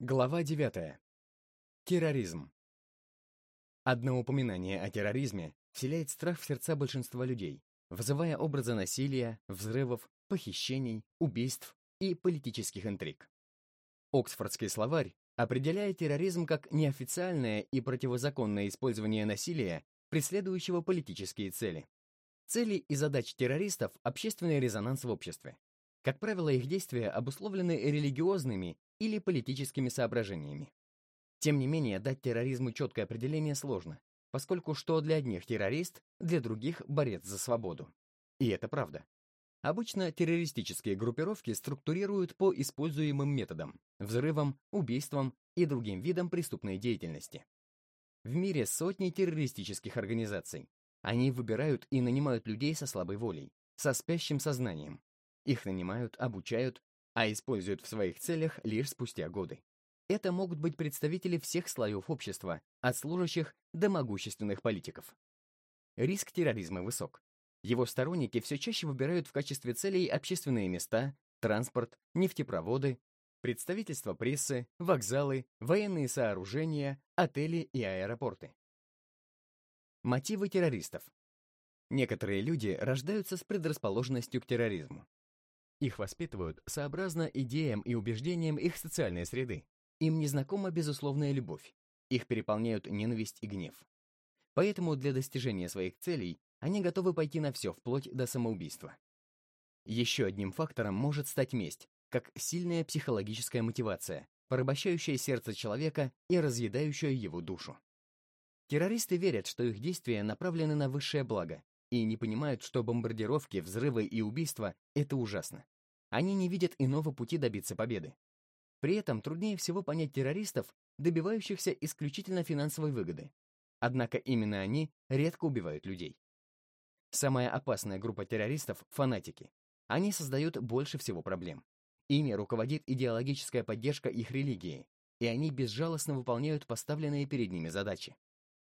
Глава 9. Терроризм. Одно упоминание о терроризме вселяет страх в сердца большинства людей, вызывая образы насилия, взрывов, похищений, убийств и политических интриг. Оксфордский словарь определяет терроризм как неофициальное и противозаконное использование насилия, преследующего политические цели. Цели и задачи террористов – общественный резонанс в обществе. Как правило, их действия обусловлены религиозными или политическими соображениями. Тем не менее, дать терроризму четкое определение сложно, поскольку что для одних террорист, для других борец за свободу. И это правда. Обычно террористические группировки структурируют по используемым методам – взрывам, убийствам и другим видам преступной деятельности. В мире сотни террористических организаций. Они выбирают и нанимают людей со слабой волей, со спящим сознанием. Их нанимают, обучают, а используют в своих целях лишь спустя годы. Это могут быть представители всех слоев общества, от служащих до могущественных политиков. Риск терроризма высок. Его сторонники все чаще выбирают в качестве целей общественные места, транспорт, нефтепроводы, представительства прессы, вокзалы, военные сооружения, отели и аэропорты. Мотивы террористов. Некоторые люди рождаются с предрасположенностью к терроризму. Их воспитывают сообразно идеям и убеждениям их социальной среды. Им незнакома безусловная любовь. Их переполняют ненависть и гнев. Поэтому для достижения своих целей они готовы пойти на все, вплоть до самоубийства. Еще одним фактором может стать месть, как сильная психологическая мотивация, порабощающая сердце человека и разъедающая его душу. Террористы верят, что их действия направлены на высшее благо, и не понимают, что бомбардировки, взрывы и убийства — это ужасно. Они не видят иного пути добиться победы. При этом труднее всего понять террористов, добивающихся исключительно финансовой выгоды. Однако именно они редко убивают людей. Самая опасная группа террористов — фанатики. Они создают больше всего проблем. Ими руководит идеологическая поддержка их религии, и они безжалостно выполняют поставленные перед ними задачи.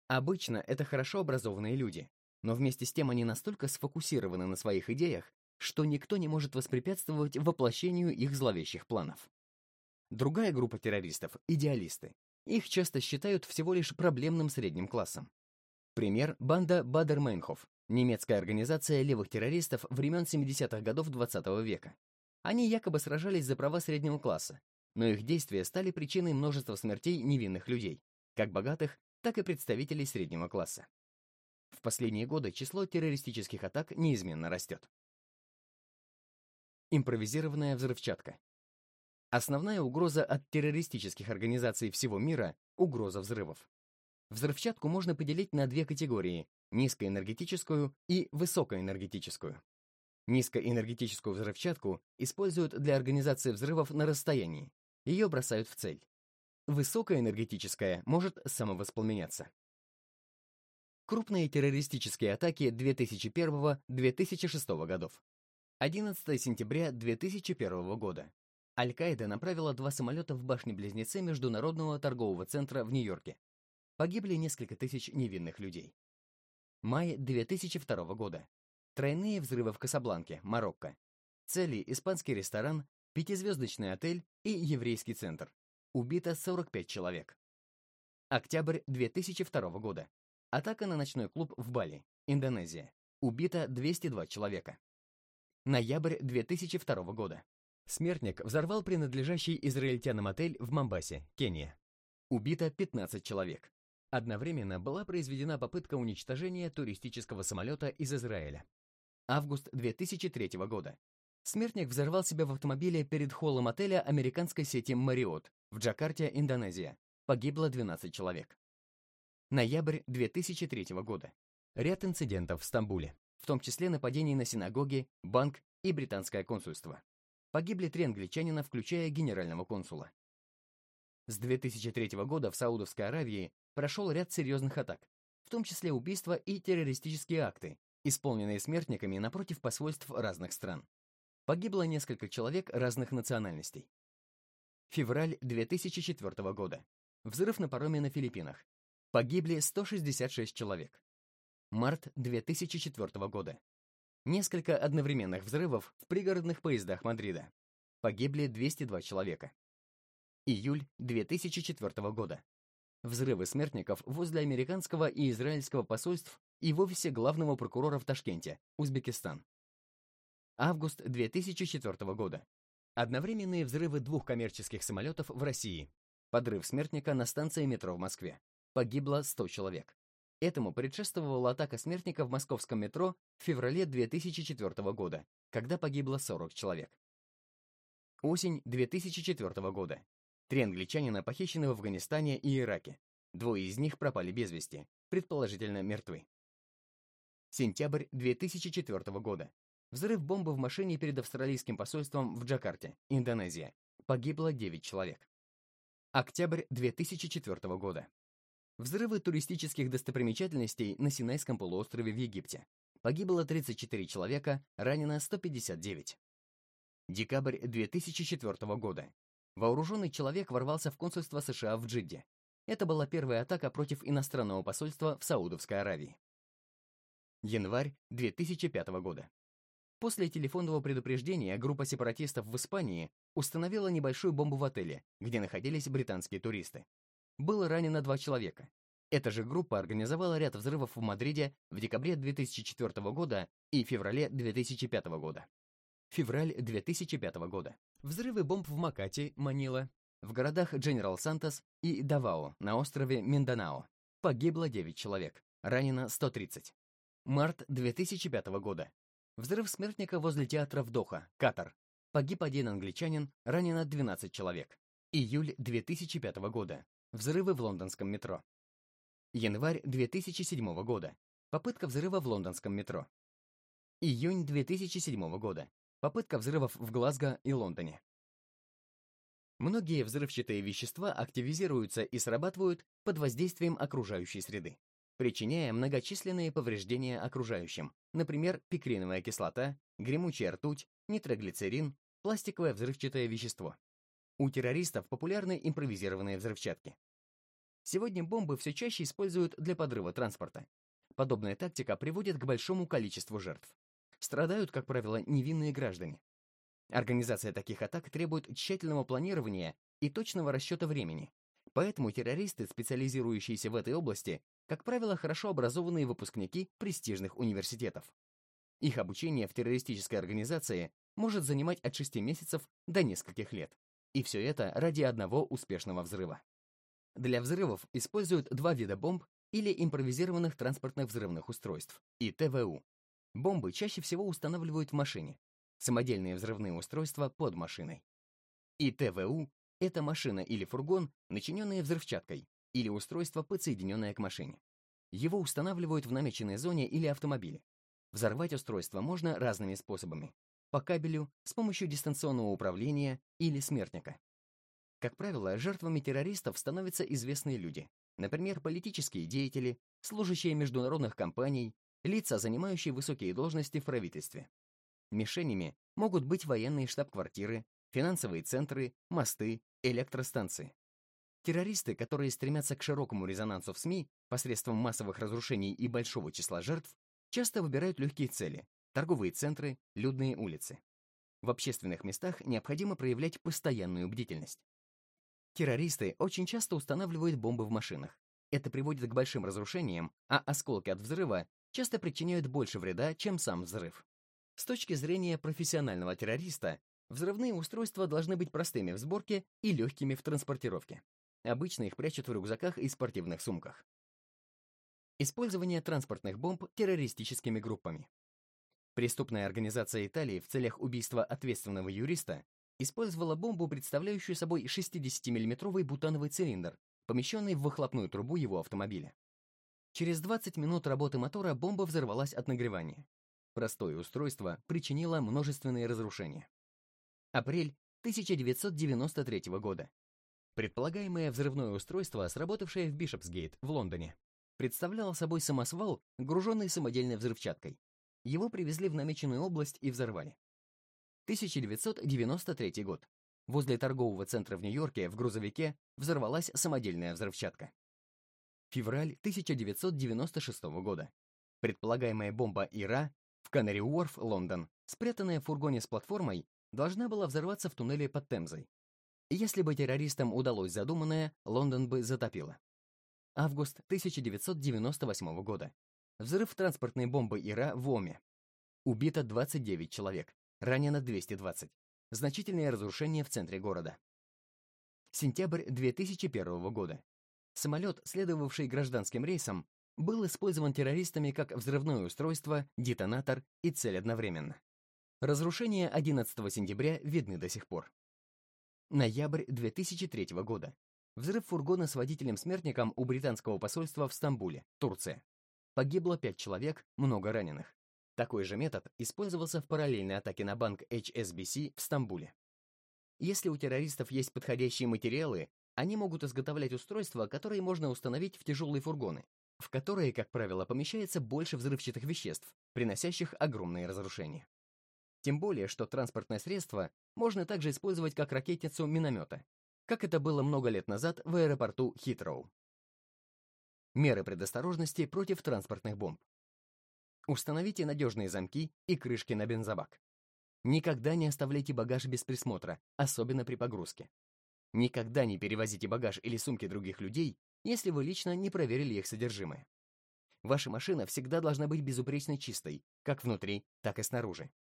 Обычно это хорошо образованные люди, но вместе с тем они настолько сфокусированы на своих идеях, что никто не может воспрепятствовать воплощению их зловещих планов. Другая группа террористов — идеалисты. Их часто считают всего лишь проблемным средним классом. Пример — банда Бадер-Мейнхоф, немецкая организация левых террористов времен 70-х годов XX -го века. Они якобы сражались за права среднего класса, но их действия стали причиной множества смертей невинных людей, как богатых, так и представителей среднего класса. В последние годы число террористических атак неизменно растет. Импровизированная взрывчатка. Основная угроза от террористических организаций всего мира — угроза взрывов. Взрывчатку можно поделить на две категории — низкоэнергетическую и высокоэнергетическую. Низкоэнергетическую взрывчатку используют для организации взрывов на расстоянии. Ее бросают в цель. Высокоэнергетическая может самовоспламеняться. Крупные террористические атаки 2001-2006 годов. 11 сентября 2001 года. Аль-Каида направила два самолета в башни-близнецы Международного торгового центра в Нью-Йорке. Погибли несколько тысяч невинных людей. Май 2002 года. Тройные взрывы в Касабланке, Марокко. Цели – испанский ресторан, пятизвездочный отель и еврейский центр. Убито 45 человек. Октябрь 2002 года. Атака на ночной клуб в Бали, Индонезия. Убито 202 человека. Ноябрь 2002 года. Смертник взорвал принадлежащий израильтянам отель в Мамбасе, Кения. Убито 15 человек. Одновременно была произведена попытка уничтожения туристического самолета из Израиля. Август 2003 года. Смертник взорвал себя в автомобиле перед холлом отеля американской сети Marriott в Джакарте, Индонезия. Погибло 12 человек. Ноябрь 2003 года. Ряд инцидентов в Стамбуле в том числе нападений на синагоги, банк и британское консульство. Погибли три англичанина, включая генерального консула. С 2003 года в Саудовской Аравии прошел ряд серьезных атак, в том числе убийства и террористические акты, исполненные смертниками напротив посольств разных стран. Погибло несколько человек разных национальностей. Февраль 2004 года. Взрыв на пароме на Филиппинах. Погибли 166 человек. Март 2004 года. Несколько одновременных взрывов в пригородных поездах Мадрида. Погибли 202 человека. Июль 2004 года. Взрывы смертников возле американского и израильского посольств и в офисе главного прокурора в Ташкенте, Узбекистан. Август 2004 года. Одновременные взрывы двух коммерческих самолетов в России. Подрыв смертника на станции метро в Москве. Погибло 100 человек. Этому предшествовала атака смертника в московском метро в феврале 2004 года, когда погибло 40 человек. Осень 2004 года. Три англичанина похищены в Афганистане и Ираке. Двое из них пропали без вести, предположительно мертвы. Сентябрь 2004 года. Взрыв бомбы в машине перед австралийским посольством в Джакарте, Индонезия. Погибло 9 человек. Октябрь 2004 года. Взрывы туристических достопримечательностей на Синайском полуострове в Египте. Погибло 34 человека, ранено 159. Декабрь 2004 года. Вооруженный человек ворвался в консульство США в Джидде. Это была первая атака против иностранного посольства в Саудовской Аравии. Январь 2005 года. После телефонного предупреждения группа сепаратистов в Испании установила небольшую бомбу в отеле, где находились британские туристы. Было ранено два человека. Эта же группа организовала ряд взрывов в Мадриде в декабре 2004 года и феврале 2005 года. Февраль 2005 года. Взрывы бомб в Макате, Манила, в городах Дженерал Сантос и Давао на острове Минданао. Погибло 9 человек, ранено 130. Март 2005 года. Взрыв смертника возле театра в Доха, Катар. Погиб один англичанин, ранено 12 человек. Июль 2005 года. Взрывы в лондонском метро. Январь 2007 года. Попытка взрыва в лондонском метро. Июнь 2007 года. Попытка взрывов в Глазго и Лондоне. Многие взрывчатые вещества активизируются и срабатывают под воздействием окружающей среды причиняя многочисленные повреждения окружающим, например, пикриновая кислота, гремучая ртуть, нитроглицерин, пластиковое взрывчатое вещество. У террористов популярны импровизированные взрывчатки. Сегодня бомбы все чаще используют для подрыва транспорта. Подобная тактика приводит к большому количеству жертв. Страдают, как правило, невинные граждане. Организация таких атак требует тщательного планирования и точного расчета времени. Поэтому террористы, специализирующиеся в этой области, как правило, хорошо образованные выпускники престижных университетов. Их обучение в террористической организации может занимать от 6 месяцев до нескольких лет. И все это ради одного успешного взрыва. Для взрывов используют два вида бомб или импровизированных транспортных взрывных устройств, и ТВУ. Бомбы чаще всего устанавливают в машине, самодельные взрывные устройства под машиной. И ТВУ — это машина или фургон, начиненные взрывчаткой, или устройство, подсоединенное к машине. Его устанавливают в намеченной зоне или автомобиле. Взорвать устройство можно разными способами. По кабелю, с помощью дистанционного управления или смертника. Как правило, жертвами террористов становятся известные люди, например, политические деятели, служащие международных компаний, лица, занимающие высокие должности в правительстве. Мишенями могут быть военные штаб-квартиры, финансовые центры, мосты, электростанции. Террористы, которые стремятся к широкому резонансу в СМИ посредством массовых разрушений и большого числа жертв, часто выбирают легкие цели – торговые центры, людные улицы. В общественных местах необходимо проявлять постоянную бдительность. Террористы очень часто устанавливают бомбы в машинах. Это приводит к большим разрушениям, а осколки от взрыва часто причиняют больше вреда, чем сам взрыв. С точки зрения профессионального террориста, взрывные устройства должны быть простыми в сборке и легкими в транспортировке. Обычно их прячут в рюкзаках и спортивных сумках. Использование транспортных бомб террористическими группами. Преступная организация Италии в целях убийства ответственного юриста использовала бомбу, представляющую собой 60-миллиметровый бутановый цилиндр, помещенный в выхлопную трубу его автомобиля. Через 20 минут работы мотора бомба взорвалась от нагревания. Простое устройство причинило множественные разрушения. Апрель 1993 года. Предполагаемое взрывное устройство, сработавшее в Бишопсгейт в Лондоне, представляло собой самосвал, груженный самодельной взрывчаткой. Его привезли в намеченную область и взорвали. 1993 год. Возле торгового центра в Нью-Йорке в грузовике взорвалась самодельная взрывчатка. Февраль 1996 года. Предполагаемая бомба Ира в Канари-Уорф, Лондон, спрятанная в фургоне с платформой, должна была взорваться в туннеле под Темзой. Если бы террористам удалось задуманное, Лондон бы затопило. Август 1998 года. Взрыв транспортной бомбы Ира в Оме. Убито 29 человек, ранено 220. Значительные разрушения в центре города. Сентябрь 2001 года. Самолет, следовавший гражданским рейсом, был использован террористами как взрывное устройство, детонатор и цель одновременно. Разрушения 11 сентября видны до сих пор. Ноябрь 2003 года. Взрыв фургона с водителем-смертником у британского посольства в Стамбуле, Турция. Погибло пять человек, много раненых. Такой же метод использовался в параллельной атаке на банк HSBC в Стамбуле. Если у террористов есть подходящие материалы, они могут изготовлять устройства, которые можно установить в тяжелые фургоны, в которые, как правило, помещается больше взрывчатых веществ, приносящих огромные разрушения. Тем более, что транспортное средство можно также использовать как ракетницу миномета, как это было много лет назад в аэропорту Хитроу. Меры предосторожности против транспортных бомб. Установите надежные замки и крышки на бензобак. Никогда не оставляйте багаж без присмотра, особенно при погрузке. Никогда не перевозите багаж или сумки других людей, если вы лично не проверили их содержимое. Ваша машина всегда должна быть безупречно чистой, как внутри, так и снаружи.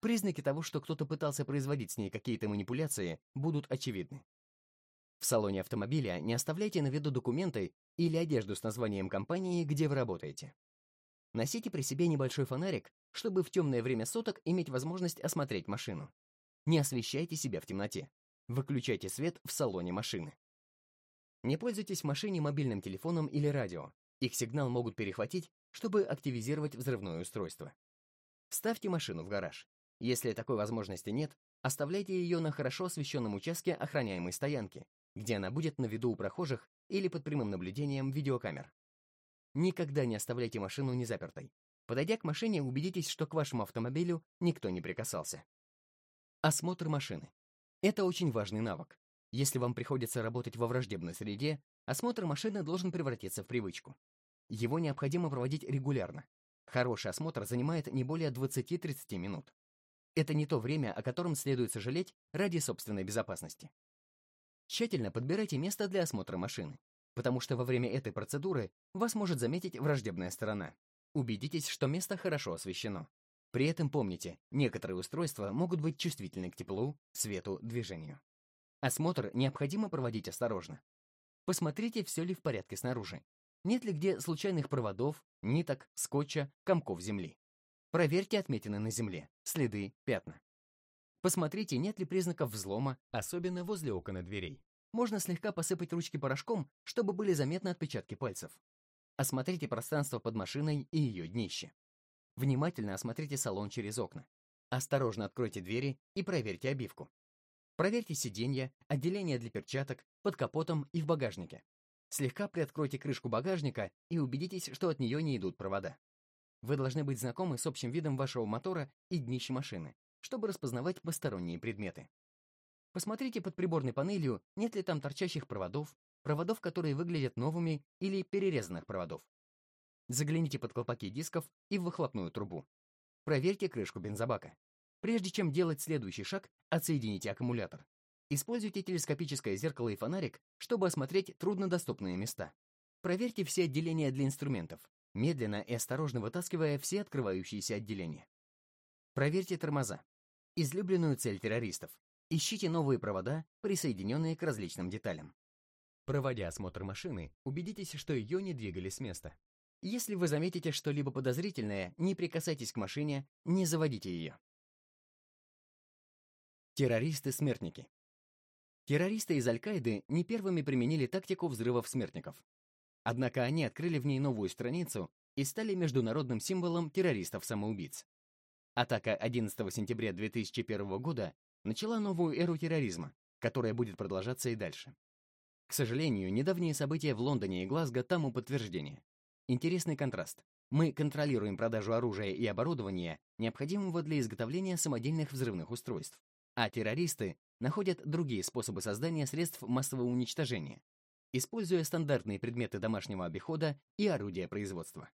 Признаки того, что кто-то пытался производить с ней какие-то манипуляции, будут очевидны. В салоне автомобиля не оставляйте на виду документы или одежду с названием компании, где вы работаете. Носите при себе небольшой фонарик, чтобы в темное время суток иметь возможность осмотреть машину. Не освещайте себя в темноте. Выключайте свет в салоне машины. Не пользуйтесь в машине мобильным телефоном или радио. Их сигнал могут перехватить, чтобы активизировать взрывное устройство. Ставьте машину в гараж. Если такой возможности нет, оставляйте ее на хорошо освещенном участке охраняемой стоянки, где она будет на виду у прохожих или под прямым наблюдением видеокамер. Никогда не оставляйте машину незапертой. Подойдя к машине, убедитесь, что к вашему автомобилю никто не прикасался. Осмотр машины. Это очень важный навык. Если вам приходится работать во враждебной среде, осмотр машины должен превратиться в привычку. Его необходимо проводить регулярно. Хороший осмотр занимает не более 20-30 минут. Это не то время, о котором следует сожалеть ради собственной безопасности. Тщательно подбирайте место для осмотра машины, потому что во время этой процедуры вас может заметить враждебная сторона. Убедитесь, что место хорошо освещено. При этом помните, некоторые устройства могут быть чувствительны к теплу, свету, движению. Осмотр необходимо проводить осторожно. Посмотрите, все ли в порядке снаружи. Нет ли где случайных проводов, ниток, скотча, комков земли. Проверьте отметины на земле, следы, пятна. Посмотрите, нет ли признаков взлома, особенно возле окон и дверей. Можно слегка посыпать ручки порошком, чтобы были заметны отпечатки пальцев. Осмотрите пространство под машиной и ее днище. Внимательно осмотрите салон через окна. Осторожно откройте двери и проверьте обивку. Проверьте сиденья, отделение для перчаток, под капотом и в багажнике. Слегка приоткройте крышку багажника и убедитесь, что от нее не идут провода. Вы должны быть знакомы с общим видом вашего мотора и днища машины, чтобы распознавать посторонние предметы. Посмотрите под приборной панелью, нет ли там торчащих проводов, проводов, которые выглядят новыми, или перерезанных проводов. Загляните под колпаки дисков и в выхлопную трубу. Проверьте крышку бензобака. Прежде чем делать следующий шаг, отсоедините аккумулятор. Используйте телескопическое зеркало и фонарик, чтобы осмотреть труднодоступные места. Проверьте все отделения для инструментов, медленно и осторожно вытаскивая все открывающиеся отделения. Проверьте тормоза. Излюбленную цель террористов. Ищите новые провода, присоединенные к различным деталям. Проводя осмотр машины, убедитесь, что ее не двигали с места. Если вы заметите что-либо подозрительное, не прикасайтесь к машине, не заводите ее. Террористы-смертники. Террористы из Аль-Каиды не первыми применили тактику взрывов смертников. Однако они открыли в ней новую страницу и стали международным символом террористов-самоубийц. Атака 11 сентября 2001 года начала новую эру терроризма, которая будет продолжаться и дальше. К сожалению, недавние события в Лондоне и Глазго тому подтверждение. Интересный контраст. Мы контролируем продажу оружия и оборудования, необходимого для изготовления самодельных взрывных устройств, а террористы находят другие способы создания средств массового уничтожения, используя стандартные предметы домашнего обихода и орудия производства.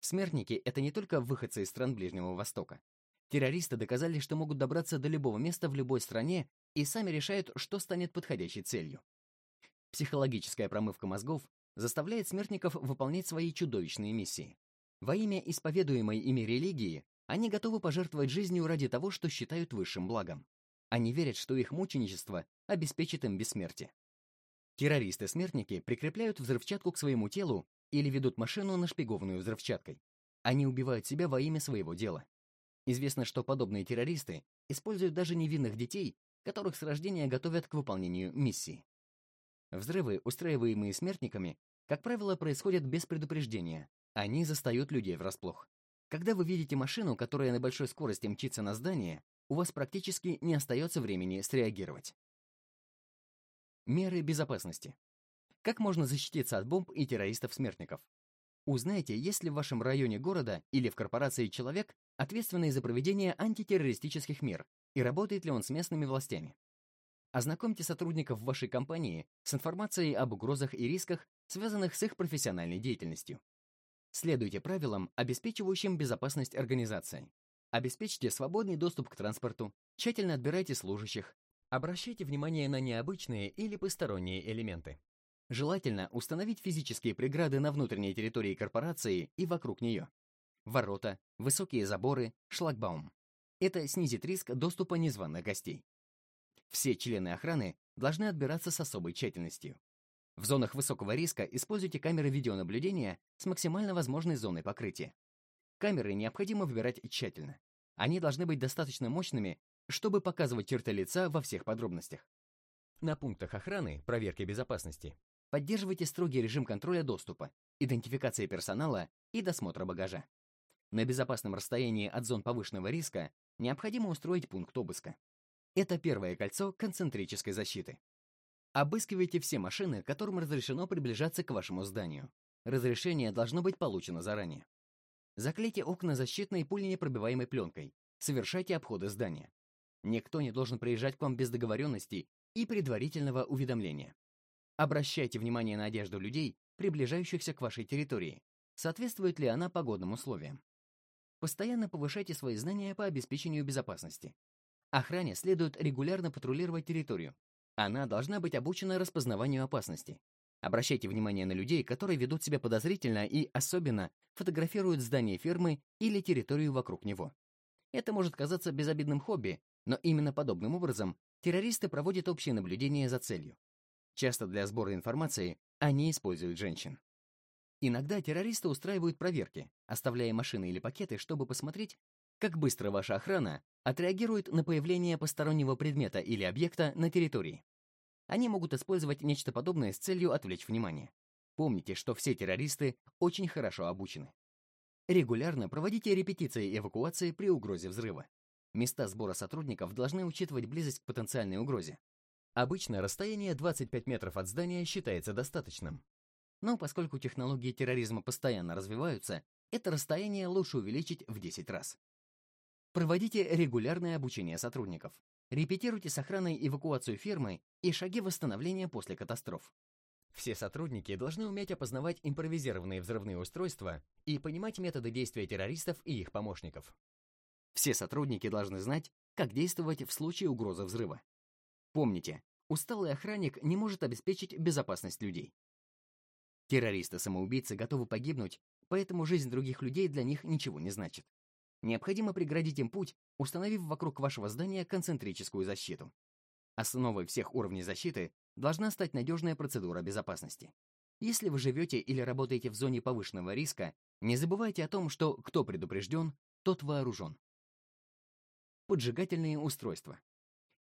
Смертники — это не только выходцы из стран Ближнего Востока. Террористы доказали, что могут добраться до любого места в любой стране и сами решают, что станет подходящей целью. Психологическая промывка мозгов заставляет смертников выполнять свои чудовищные миссии. Во имя исповедуемой ими религии они готовы пожертвовать жизнью ради того, что считают высшим благом. Они верят, что их мученичество обеспечит им бессмертие. Террористы-смертники прикрепляют взрывчатку к своему телу или ведут машину, нашпигованную взрывчаткой. Они убивают себя во имя своего дела. Известно, что подобные террористы используют даже невинных детей, которых с рождения готовят к выполнению миссии. Взрывы, устраиваемые смертниками, как правило, происходят без предупреждения. Они застают людей врасплох. Когда вы видите машину, которая на большой скорости мчится на здание, у вас практически не остается времени среагировать. Меры безопасности. Как можно защититься от бомб и террористов-смертников? Узнайте, есть ли в вашем районе города или в корпорации человек, ответственный за проведение антитеррористических мер, и работает ли он с местными властями. Ознакомьте сотрудников вашей компании с информацией об угрозах и рисках, связанных с их профессиональной деятельностью. Следуйте правилам, обеспечивающим безопасность организации. Обеспечьте свободный доступ к транспорту, тщательно отбирайте служащих, обращайте внимание на необычные или посторонние элементы. Желательно установить физические преграды на внутренней территории корпорации и вокруг нее. Ворота, высокие заборы, шлагбаум. Это снизит риск доступа незваных гостей. Все члены охраны должны отбираться с особой тщательностью. В зонах высокого риска используйте камеры видеонаблюдения с максимально возможной зоной покрытия. Камеры необходимо выбирать тщательно. Они должны быть достаточно мощными, чтобы показывать черты лица во всех подробностях. На пунктах охраны, проверки безопасности, поддерживайте строгий режим контроля доступа, идентификации персонала и досмотра багажа. На безопасном расстоянии от зон повышенного риска необходимо устроить пункт обыска. Это первое кольцо концентрической защиты. Обыскивайте все машины, которым разрешено приближаться к вашему зданию. Разрешение должно быть получено заранее. Заклейте окна защитной пуленепробиваемой пленкой. Совершайте обходы здания. Никто не должен приезжать к вам без договоренности и предварительного уведомления. Обращайте внимание на одежду людей, приближающихся к вашей территории. Соответствует ли она погодным условиям? Постоянно повышайте свои знания по обеспечению безопасности. Охране следует регулярно патрулировать территорию. Она должна быть обучена распознаванию опасности. Обращайте внимание на людей, которые ведут себя подозрительно и, особенно, фотографируют здание фермы или территорию вокруг него. Это может казаться безобидным хобби, но именно подобным образом террористы проводят общее наблюдение за целью. Часто для сбора информации они используют женщин. Иногда террористы устраивают проверки, оставляя машины или пакеты, чтобы посмотреть, как быстро ваша охрана отреагирует на появление постороннего предмета или объекта на территории. Они могут использовать нечто подобное с целью отвлечь внимание. Помните, что все террористы очень хорошо обучены. Регулярно проводите репетиции эвакуации при угрозе взрыва. Места сбора сотрудников должны учитывать близость к потенциальной угрозе. Обычно расстояние 25 метров от здания считается достаточным. Но поскольку технологии терроризма постоянно развиваются, это расстояние лучше увеличить в 10 раз. Проводите регулярное обучение сотрудников. Репетируйте с охраной эвакуацию фирмы и шаги восстановления после катастроф. Все сотрудники должны уметь опознавать импровизированные взрывные устройства и понимать методы действия террористов и их помощников. Все сотрудники должны знать, как действовать в случае угрозы взрыва. Помните, усталый охранник не может обеспечить безопасность людей. Террористы-самоубийцы готовы погибнуть, поэтому жизнь других людей для них ничего не значит. Необходимо преградить им путь, установив вокруг вашего здания концентрическую защиту. Основой всех уровней защиты должна стать надежная процедура безопасности. Если вы живете или работаете в зоне повышенного риска, не забывайте о том, что кто предупрежден, тот вооружен. Поджигательные устройства.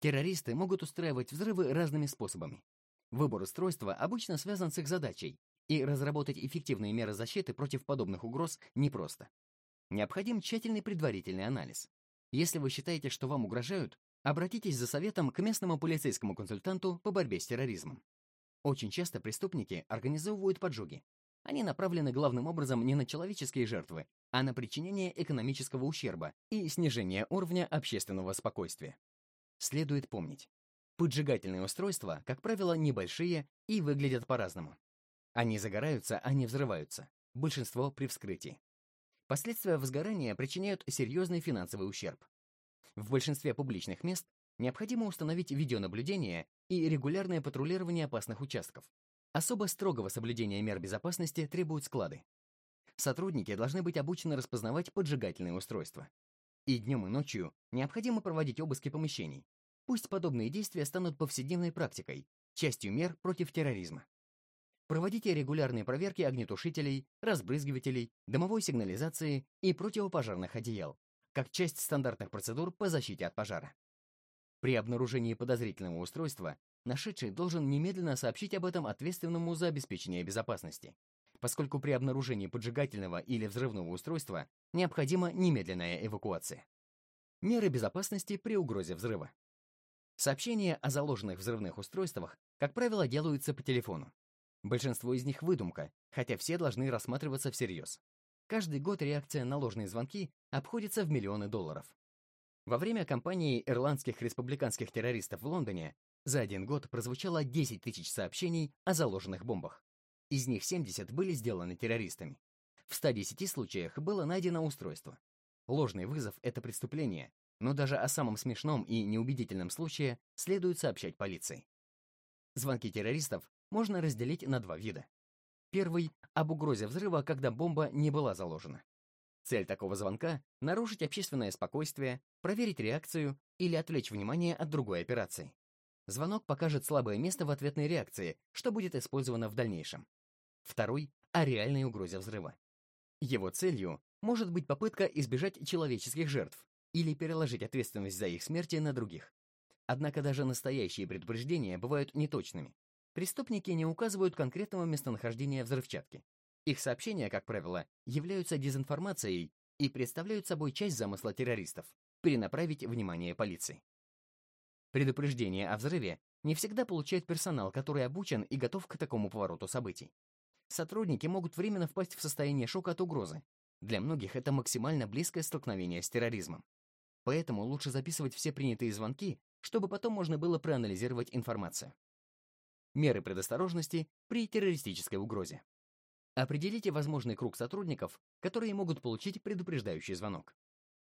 Террористы могут устраивать взрывы разными способами. Выбор устройства обычно связан с их задачей, и разработать эффективные меры защиты против подобных угроз непросто. Необходим тщательный предварительный анализ. Если вы считаете, что вам угрожают, обратитесь за советом к местному полицейскому консультанту по борьбе с терроризмом. Очень часто преступники организовывают поджоги. Они направлены главным образом не на человеческие жертвы, а на причинение экономического ущерба и снижение уровня общественного спокойствия. Следует помнить, поджигательные устройства, как правило, небольшие и выглядят по-разному. Они загораются, а не взрываются. Большинство при вскрытии. Последствия возгорания причиняют серьезный финансовый ущерб. В большинстве публичных мест необходимо установить видеонаблюдение и регулярное патрулирование опасных участков. Особо строгого соблюдения мер безопасности требуют склады. Сотрудники должны быть обучены распознавать поджигательные устройства. И днем, и ночью необходимо проводить обыски помещений. Пусть подобные действия станут повседневной практикой, частью мер против терроризма. Проводите регулярные проверки огнетушителей, разбрызгивателей, дымовой сигнализации и противопожарных одеял, как часть стандартных процедур по защите от пожара. При обнаружении подозрительного устройства нашедший должен немедленно сообщить об этом ответственному за обеспечение безопасности, поскольку при обнаружении поджигательного или взрывного устройства необходима немедленная эвакуация. Меры безопасности при угрозе взрыва. Сообщения о заложенных взрывных устройствах, как правило, делаются по телефону. Большинство из них выдумка, хотя все должны рассматриваться всерьез. Каждый год реакция на ложные звонки обходится в миллионы долларов. Во время кампании ирландских республиканских террористов в Лондоне за один год прозвучало 10 тысяч сообщений о заложенных бомбах. Из них 70 были сделаны террористами. В 110 случаях было найдено устройство. Ложный вызов — это преступление, но даже о самом смешном и неубедительном случае следует сообщать полиции. Звонки террористов можно разделить на два вида. Первый — об угрозе взрыва, когда бомба не была заложена. Цель такого звонка — нарушить общественное спокойствие, проверить реакцию или отвлечь внимание от другой операции. Звонок покажет слабое место в ответной реакции, что будет использовано в дальнейшем. Второй — о реальной угрозе взрыва. Его целью может быть попытка избежать человеческих жертв или переложить ответственность за их смерти на других. Однако даже настоящие предупреждения бывают неточными. Преступники не указывают конкретного местонахождения взрывчатки. Их сообщения, как правило, являются дезинформацией и представляют собой часть замысла террористов – перенаправить внимание полиции. Предупреждение о взрыве не всегда получает персонал, который обучен и готов к такому повороту событий. Сотрудники могут временно впасть в состояние шока от угрозы. Для многих это максимально близкое столкновение с терроризмом. Поэтому лучше записывать все принятые звонки, чтобы потом можно было проанализировать информацию. Меры предосторожности при террористической угрозе. Определите возможный круг сотрудников, которые могут получить предупреждающий звонок.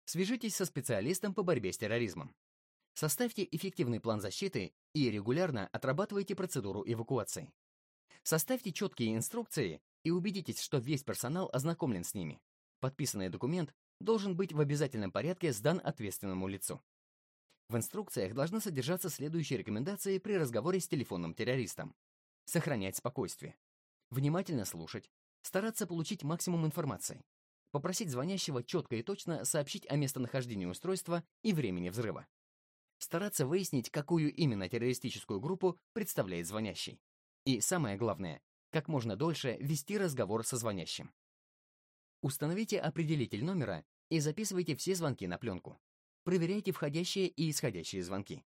Свяжитесь со специалистом по борьбе с терроризмом. Составьте эффективный план защиты и регулярно отрабатывайте процедуру эвакуации. Составьте четкие инструкции и убедитесь, что весь персонал ознакомлен с ними. Подписанный документ должен быть в обязательном порядке сдан ответственному лицу. В инструкциях должны содержаться следующие рекомендации при разговоре с телефонным террористом. Сохранять спокойствие. Внимательно слушать. Стараться получить максимум информации. Попросить звонящего четко и точно сообщить о местонахождении устройства и времени взрыва. Стараться выяснить, какую именно террористическую группу представляет звонящий. И самое главное, как можно дольше вести разговор со звонящим. Установите определитель номера и записывайте все звонки на пленку. Проверяйте входящие и исходящие звонки.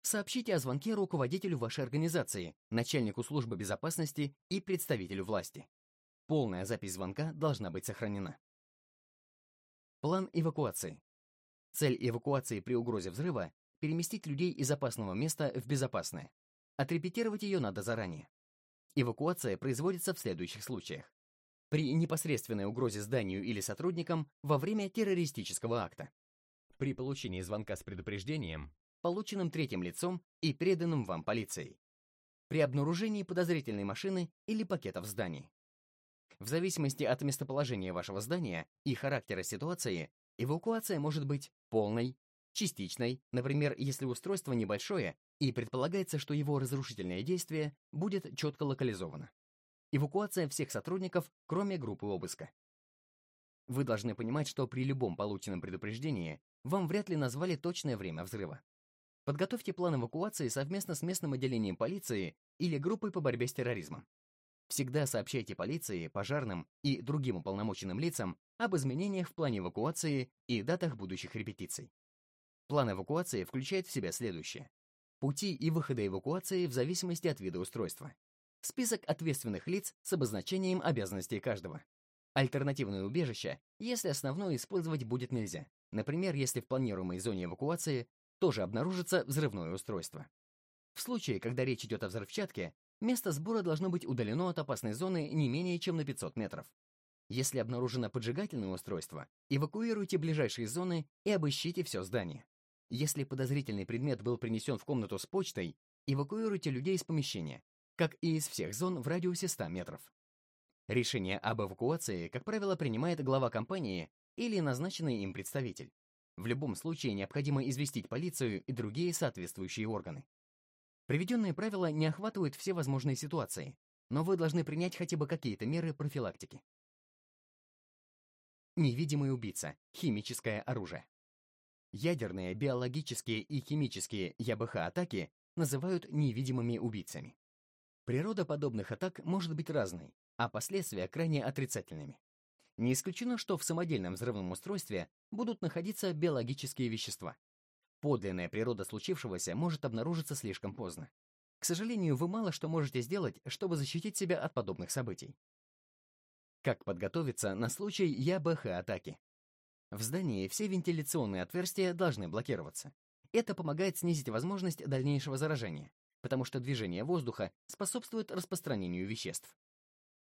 Сообщите о звонке руководителю вашей организации, начальнику службы безопасности и представителю власти. Полная запись звонка должна быть сохранена. План эвакуации. Цель эвакуации при угрозе взрыва – переместить людей из опасного места в безопасное. Отрепетировать ее надо заранее. Эвакуация производится в следующих случаях. При непосредственной угрозе зданию или сотрудникам во время террористического акта при получении звонка с предупреждением, полученным третьим лицом и преданным вам полицией, при обнаружении подозрительной машины или пакета в здании. В зависимости от местоположения вашего здания и характера ситуации, эвакуация может быть полной, частичной, например, если устройство небольшое и предполагается, что его разрушительное действие будет четко локализовано. Эвакуация всех сотрудников, кроме группы обыска. Вы должны понимать, что при любом полученном предупреждении вам вряд ли назвали точное время взрыва. Подготовьте план эвакуации совместно с местным отделением полиции или группой по борьбе с терроризмом. Всегда сообщайте полиции, пожарным и другим уполномоченным лицам об изменениях в плане эвакуации и датах будущих репетиций. План эвакуации включает в себя следующее. Пути и выходы эвакуации в зависимости от вида устройства. Список ответственных лиц с обозначением обязанностей каждого. Альтернативное убежище, если основное использовать будет нельзя. Например, если в планируемой зоне эвакуации тоже обнаружится взрывное устройство. В случае, когда речь идет о взрывчатке, место сбора должно быть удалено от опасной зоны не менее чем на 500 метров. Если обнаружено поджигательное устройство, эвакуируйте ближайшие зоны и обыщите все здание. Если подозрительный предмет был принесен в комнату с почтой, эвакуируйте людей из помещения, как и из всех зон в радиусе 100 метров. Решение об эвакуации, как правило, принимает глава компании или назначенный им представитель. В любом случае необходимо известить полицию и другие соответствующие органы. Приведенные правила не охватывают все возможные ситуации, но вы должны принять хотя бы какие-то меры профилактики. Невидимый убийца. Химическое оружие. Ядерные, биологические и химические ЯБХ-атаки называют невидимыми убийцами. Природа подобных атак может быть разной, а последствия крайне отрицательными. Не исключено, что в самодельном взрывном устройстве будут находиться биологические вещества. Подлинная природа случившегося может обнаружиться слишком поздно. К сожалению, вы мало что можете сделать, чтобы защитить себя от подобных событий. Как подготовиться на случай ЯБХ-атаки? В здании все вентиляционные отверстия должны блокироваться. Это помогает снизить возможность дальнейшего заражения, потому что движение воздуха способствует распространению веществ.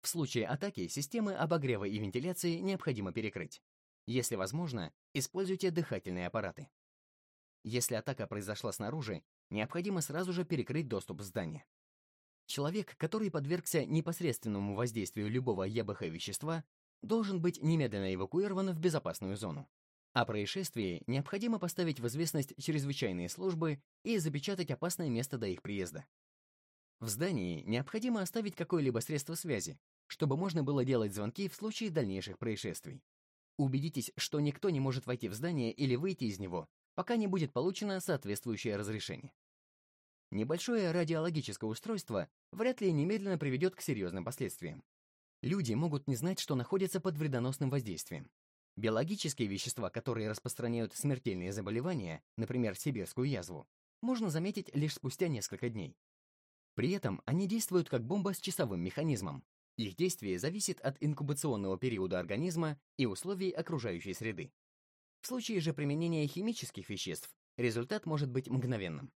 В случае атаки системы обогрева и вентиляции необходимо перекрыть. Если возможно, используйте дыхательные аппараты. Если атака произошла снаружи, необходимо сразу же перекрыть доступ в здание. Человек, который подвергся непосредственному воздействию любого ЕБХ вещества, должен быть немедленно эвакуирован в безопасную зону. О происшествии необходимо поставить в известность чрезвычайные службы и запечатать опасное место до их приезда. В здании необходимо оставить какое-либо средство связи, чтобы можно было делать звонки в случае дальнейших происшествий. Убедитесь, что никто не может войти в здание или выйти из него, пока не будет получено соответствующее разрешение. Небольшое радиологическое устройство вряд ли немедленно приведет к серьезным последствиям. Люди могут не знать, что находятся под вредоносным воздействием. Биологические вещества, которые распространяют смертельные заболевания, например, сибирскую язву, можно заметить лишь спустя несколько дней. При этом они действуют как бомба с часовым механизмом. Их действие зависит от инкубационного периода организма и условий окружающей среды. В случае же применения химических веществ результат может быть мгновенным.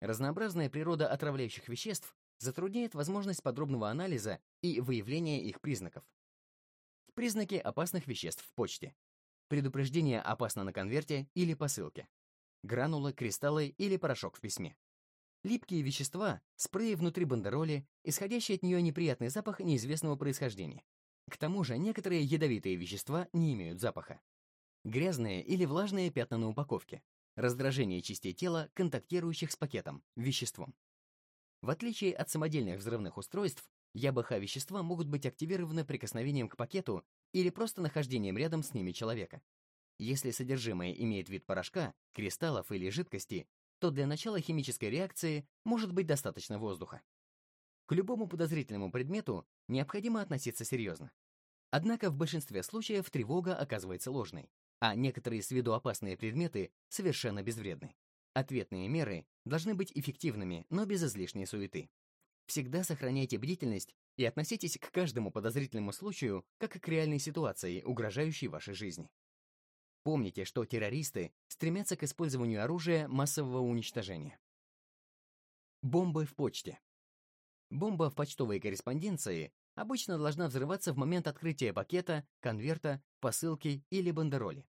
Разнообразная природа отравляющих веществ затрудняет возможность подробного анализа и выявления их признаков. Признаки опасных веществ в почте. Предупреждение опасно на конверте или посылке. Гранулы, кристаллы или порошок в письме. Липкие вещества, спреи внутри бандероли, исходящий от нее неприятный запах неизвестного происхождения. К тому же некоторые ядовитые вещества не имеют запаха. Грязные или влажные пятна на упаковке. Раздражение частей тела, контактирующих с пакетом, веществом. В отличие от самодельных взрывных устройств, ЯБХ-вещества могут быть активированы прикосновением к пакету или просто нахождением рядом с ними человека. Если содержимое имеет вид порошка, кристаллов или жидкости, то для начала химической реакции может быть достаточно воздуха. К любому подозрительному предмету необходимо относиться серьезно. Однако в большинстве случаев тревога оказывается ложной, а некоторые с виду опасные предметы совершенно безвредны. Ответные меры должны быть эффективными, но без излишней суеты. Всегда сохраняйте бдительность и относитесь к каждому подозрительному случаю как к реальной ситуации, угрожающей вашей жизни. Помните, что террористы стремятся к использованию оружия массового уничтожения. Бомбы в почте. Бомба в почтовой корреспонденции обычно должна взрываться в момент открытия пакета, конверта, посылки или бандероли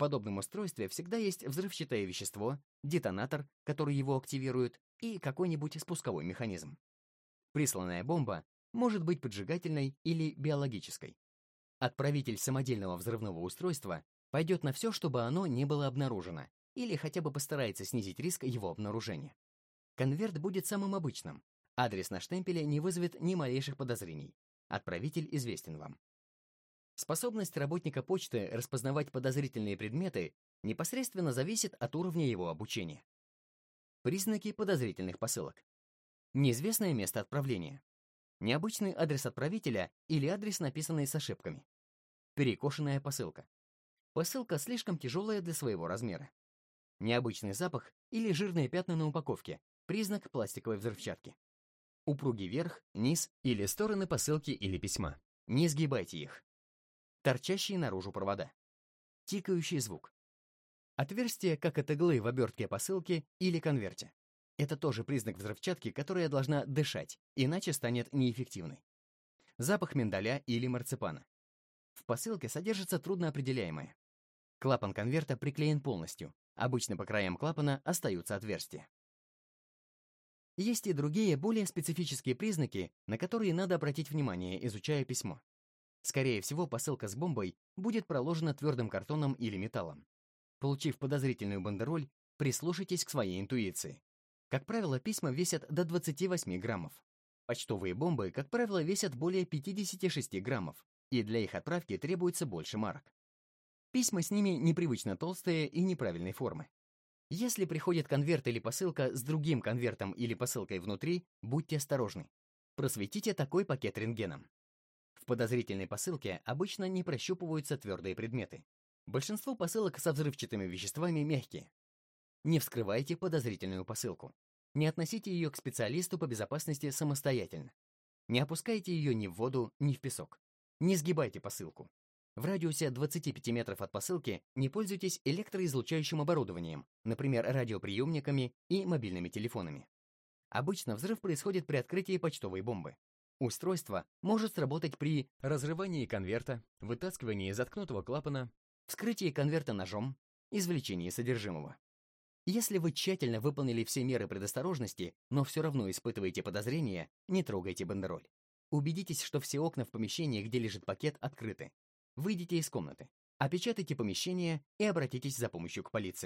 подобном устройстве всегда есть взрывчатое вещество, детонатор, который его активирует, и какой-нибудь спусковой механизм. Присланная бомба может быть поджигательной или биологической. Отправитель самодельного взрывного устройства пойдет на все, чтобы оно не было обнаружено, или хотя бы постарается снизить риск его обнаружения. Конверт будет самым обычным. Адрес на штемпеле не вызовет ни малейших подозрений. Отправитель известен вам. Способность работника почты распознавать подозрительные предметы непосредственно зависит от уровня его обучения. Признаки подозрительных посылок. Неизвестное место отправления. Необычный адрес отправителя или адрес, написанный с ошибками. Перекошенная посылка. Посылка слишком тяжелая для своего размера. Необычный запах или жирные пятна на упаковке, признак пластиковой взрывчатки. Упругий верх, низ или стороны посылки или письма. Не сгибайте их торчащие наружу провода. Тикающий звук. Отверстие, как от иглы в обертке посылки или конверте. Это тоже признак взрывчатки, которая должна дышать, иначе станет неэффективной. Запах миндаля или марципана. В посылке содержится трудноопределяемое. Клапан конверта приклеен полностью, Обычно по краям клапана остаются отверстия. Есть и другие, более специфические признаки, на которые надо обратить внимание, изучая письмо. Скорее всего, посылка с бомбой будет проложена твердым картоном или металлом. Получив подозрительную бандероль, прислушайтесь к своей интуиции. Как правило, письма весят до 28 граммов. Почтовые бомбы, как правило, весят более 56 граммов, и для их отправки требуется больше марок. Письма с ними непривычно толстые и неправильной формы. Если приходит конверт или посылка с другим конвертом или посылкой внутри, будьте осторожны. Просветите такой пакет рентгеном. В подозрительной посылке обычно не прощупываются твердые предметы. Большинство посылок со взрывчатыми веществами мягкие. Не вскрывайте подозрительную посылку. Не относите ее к специалисту по безопасности самостоятельно. Не опускайте ее ни в воду, ни в песок. Не сгибайте посылку. В радиусе 25 метров от посылки не пользуйтесь электроизлучающим оборудованием, например, радиоприемниками и мобильными телефонами. Обычно взрыв происходит при открытии почтовой бомбы. Устройство может сработать при разрывании конверта, вытаскивании заткнутого клапана, вскрытии конверта ножом, извлечении содержимого. Если вы тщательно выполнили все меры предосторожности, но все равно испытываете подозрения, не трогайте бандероль. Убедитесь, что все окна в помещении, где лежит пакет, открыты. Выйдите из комнаты, опечатайте помещение и обратитесь за помощью к полиции.